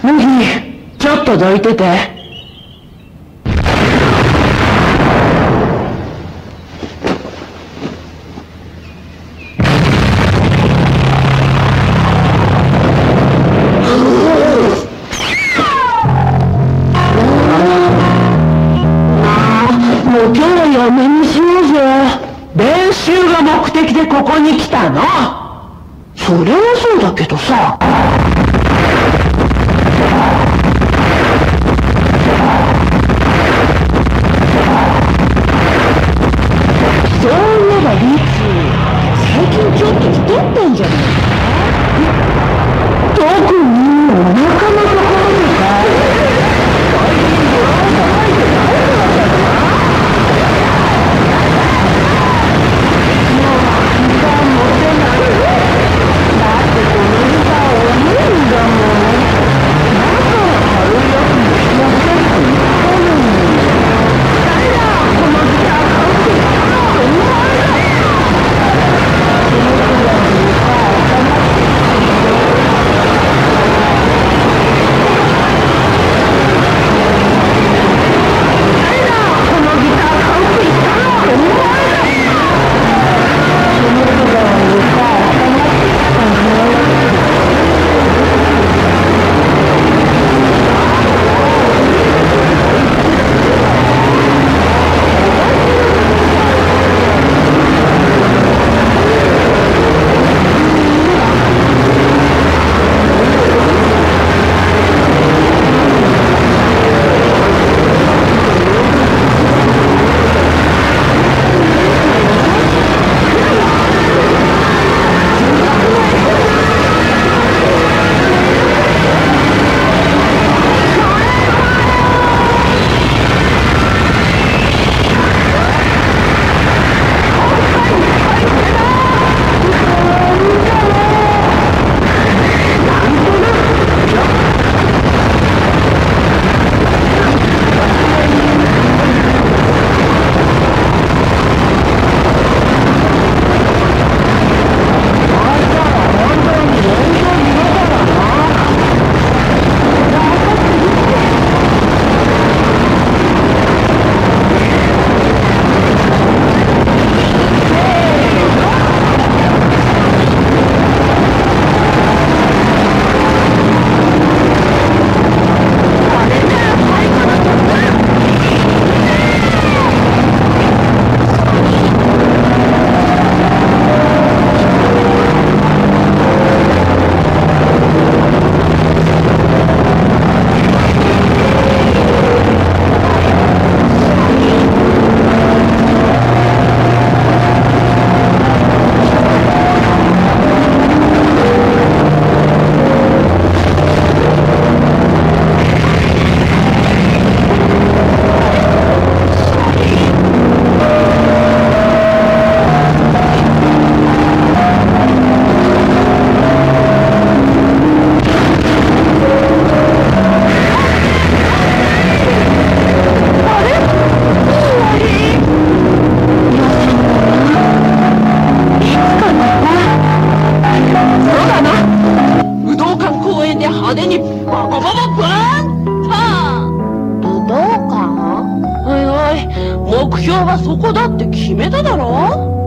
麦ちょっとどいてて。もう今日はやめにしようぜ。練習が目的でここに来たの？それはそうだけどさ。はそこだって決めただろ？